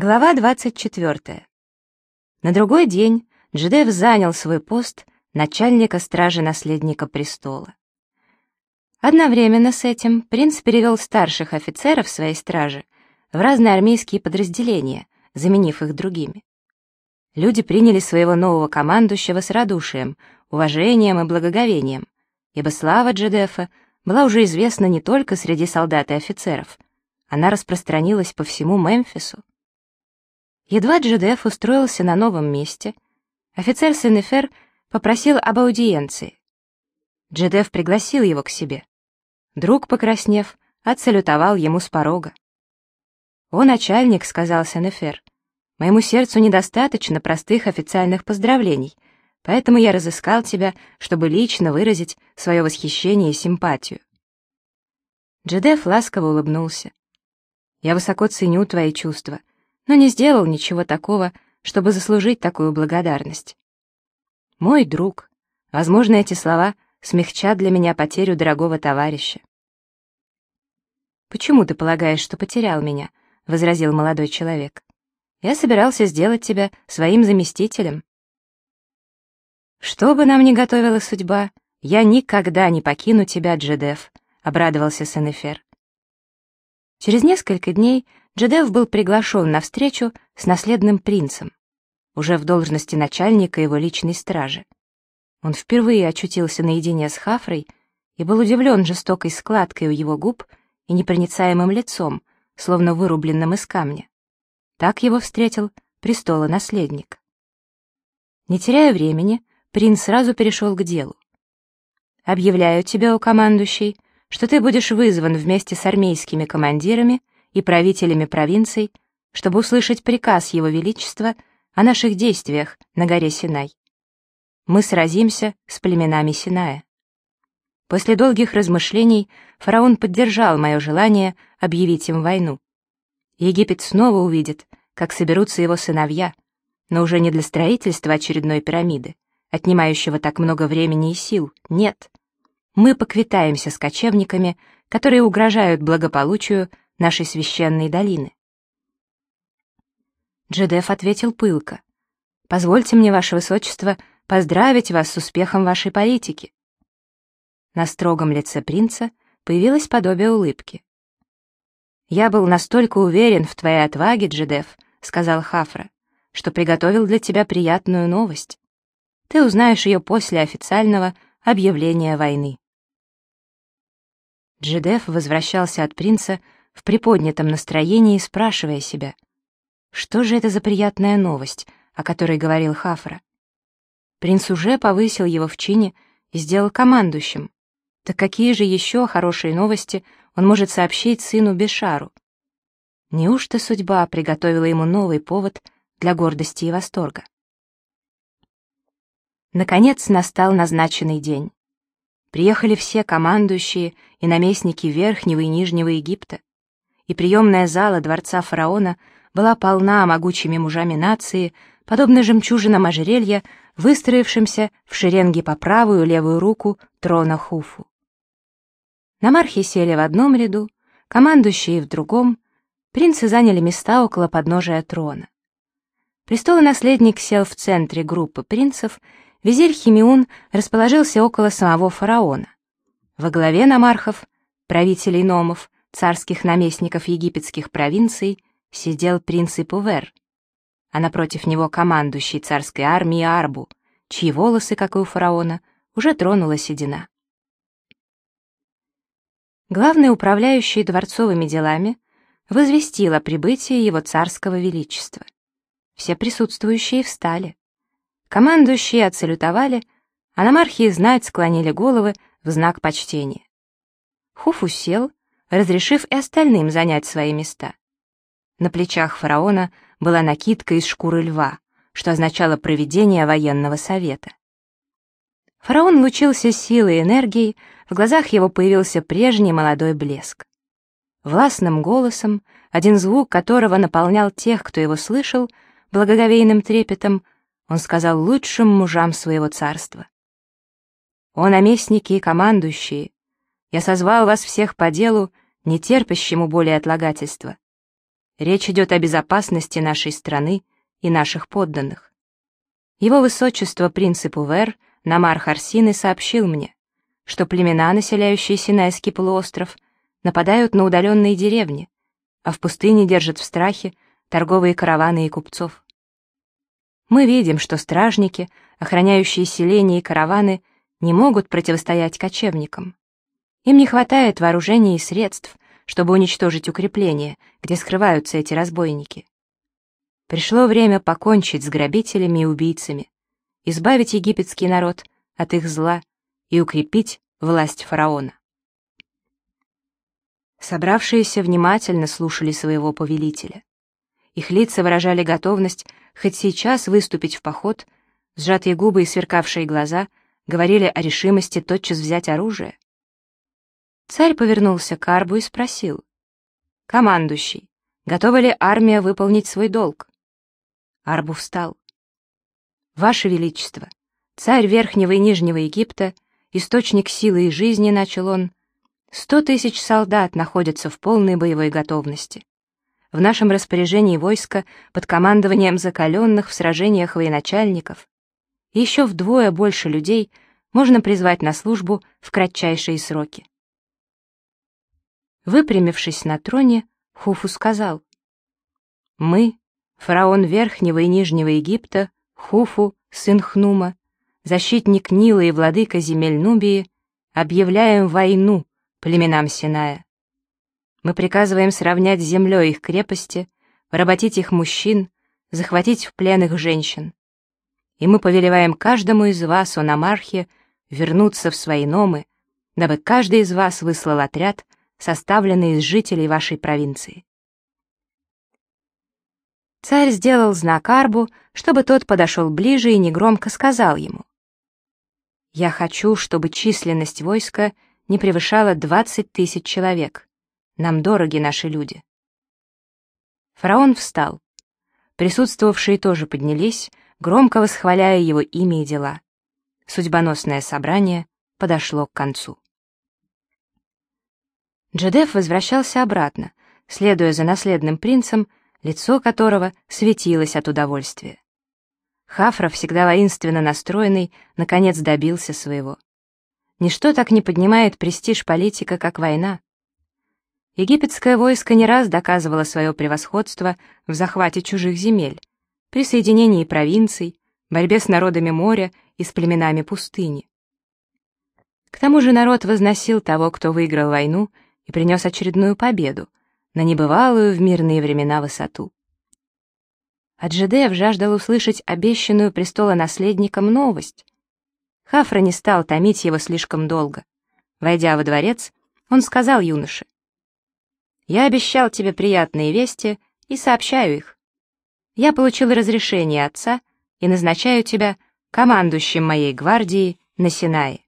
Глава 24. На другой день Джедев занял свой пост начальника стражи наследника престола. Одновременно с этим принц перевел старших офицеров своей стражи в разные армейские подразделения, заменив их другими. Люди приняли своего нового командующего с радушием, уважением и благоговением, ибо слава Джедефа была уже известна не только среди солдат и офицеров, она распространилась по всему Мемфису. Едва Джедеф устроился на новом месте, офицер Сенефер попросил об аудиенции. Джедеф пригласил его к себе. Друг, покраснев, отсалютовал ему с порога. «О, начальник», — сказал Сенефер, — «моему сердцу недостаточно простых официальных поздравлений, поэтому я разыскал тебя, чтобы лично выразить свое восхищение и симпатию». Джедеф ласково улыбнулся. «Я высоко ценю твои чувства, но не сделал ничего такого, чтобы заслужить такую благодарность. Мой друг, возможно, эти слова смягчат для меня потерю дорогого товарища. «Почему ты полагаешь, что потерял меня?» — возразил молодой человек. «Я собирался сделать тебя своим заместителем». «Что бы нам ни готовила судьба, я никогда не покину тебя, Джедеф», — обрадовался Сенефер. Через несколько дней Джедев был приглашен на встречу с наследным принцем, уже в должности начальника его личной стражи. Он впервые очутился наедине с Хафрой и был удивлен жестокой складкой у его губ и непроницаемым лицом, словно вырубленным из камня. Так его встретил престола наследник. Не теряя времени, принц сразу перешел к делу. «Объявляю тебе, о командующий, что ты будешь вызван вместе с армейскими командирами и правителями провинций, чтобы услышать приказ Его Величества о наших действиях на горе Синай. Мы сразимся с племенами Синая. После долгих размышлений фараон поддержал мое желание объявить им войну. Египет снова увидит, как соберутся его сыновья, но уже не для строительства очередной пирамиды, отнимающего так много времени и сил, нет. Мы поквитаемся с кочевниками, которые угрожают благополучию нашей священной долины. Джедеф ответил пылко. «Позвольте мне, ваше высочество, поздравить вас с успехом вашей политики». На строгом лице принца появилось подобие улыбки. «Я был настолько уверен в твоей отваге, Джедеф», — сказал Хафра, «что приготовил для тебя приятную новость. Ты узнаешь ее после официального объявления войны». Джедеф возвращался от принца в приподнятом настроении, спрашивая себя, что же это за приятная новость, о которой говорил Хафра? Принц уже повысил его в чине и сделал командующим. Так какие же еще хорошие новости он может сообщить сыну Бешару? Неужто судьба приготовила ему новый повод для гордости и восторга? Наконец настал назначенный день. Приехали все командующие и наместники Верхнего и Нижнего Египта и приемная зала дворца фараона была полна могучими мужами нации, подобно жемчужинам ожерелья, выстроившимся в шеренге по правую и левую руку трона Хуфу. Намархи сели в одном ряду, командующие в другом, принцы заняли места около подножия трона. Престолонаследник сел в центре группы принцев, визирь Химиун расположился около самого фараона. Во главе намархов, правителей номов, царских наместников египетских провинций сидел принц Ипувер, а напротив него командующий царской армией Арбу, чьи волосы, как и у фараона, уже тронула седина. Главный управляющий дворцовыми делами возвестил о прибытии его царского величества. Все присутствующие встали. Командующие отсалютовали, а намархи знать склонили головы в знак почтения. Хуфу сел, разрешив и остальным занять свои места. На плечах фараона была накидка из шкуры льва, что означало проведение военного совета. Фараон лучился силой и энергией, в глазах его появился прежний молодой блеск. Властным голосом, один звук которого наполнял тех, кто его слышал, благоговейным трепетом, он сказал лучшим мужам своего царства. «О наместники и командующие, я созвал вас всех по делу, не терпящему более отлагательства. Речь идет о безопасности нашей страны и наших подданных. Его высочество принц Ипувер Намар Харсины сообщил мне, что племена, населяющие Синайский полуостров, нападают на удаленные деревни, а в пустыне держат в страхе торговые караваны и купцов. Мы видим, что стражники, охраняющие селения и караваны, не могут противостоять кочевникам. Им не хватает вооружений и средств, чтобы уничтожить укрепления, где скрываются эти разбойники. Пришло время покончить с грабителями и убийцами, избавить египетский народ от их зла и укрепить власть фараона. Собравшиеся внимательно слушали своего повелителя. Их лица выражали готовность хоть сейчас выступить в поход, сжатые губы и сверкавшие глаза говорили о решимости тотчас взять оружие. Царь повернулся к Арбу и спросил. «Командующий, готова ли армия выполнить свой долг?» Арбу встал. «Ваше Величество, царь Верхнего и Нижнего Египта, источник силы и жизни, начал он, сто тысяч солдат находятся в полной боевой готовности. В нашем распоряжении войско под командованием закаленных в сражениях военачальников. Еще вдвое больше людей можно призвать на службу в кратчайшие сроки. Выпрямившись на троне, Хуфу сказал, «Мы, фараон Верхнего и Нижнего Египта, Хуфу, сын Хнума, защитник Нила и владыка земель Нубии, объявляем войну племенам Синая. Мы приказываем сравнять с землей их крепости, поработить их мужчин, захватить в плен их женщин. И мы повелеваем каждому из вас, о намархе, вернуться в свои номы, дабы каждый из вас выслал отряд, составленный из жителей вашей провинции. Царь сделал знак Арбу, чтобы тот подошел ближе и негромко сказал ему. «Я хочу, чтобы численность войска не превышала 20 тысяч человек. Нам дороги наши люди». Фараон встал. Присутствовавшие тоже поднялись, громко восхваляя его имя и дела. Судьбоносное собрание подошло к концу. Джедеф возвращался обратно, следуя за наследным принцем, лицо которого светилось от удовольствия. Хафра, всегда воинственно настроенный, наконец добился своего. Ничто так не поднимает престиж политика, как война. Египетское войско не раз доказывало свое превосходство в захвате чужих земель, присоединении провинций, борьбе с народами моря и с племенами пустыни. К тому же народ возносил того, кто выиграл войну и принес очередную победу, на небывалую в мирные времена высоту. Аджидев жаждал услышать обещанную престолонаследником новость. Хафра не стал томить его слишком долго. Войдя во дворец, он сказал юноше, «Я обещал тебе приятные вести и сообщаю их. Я получил разрешение отца и назначаю тебя командующим моей гвардии на Синае».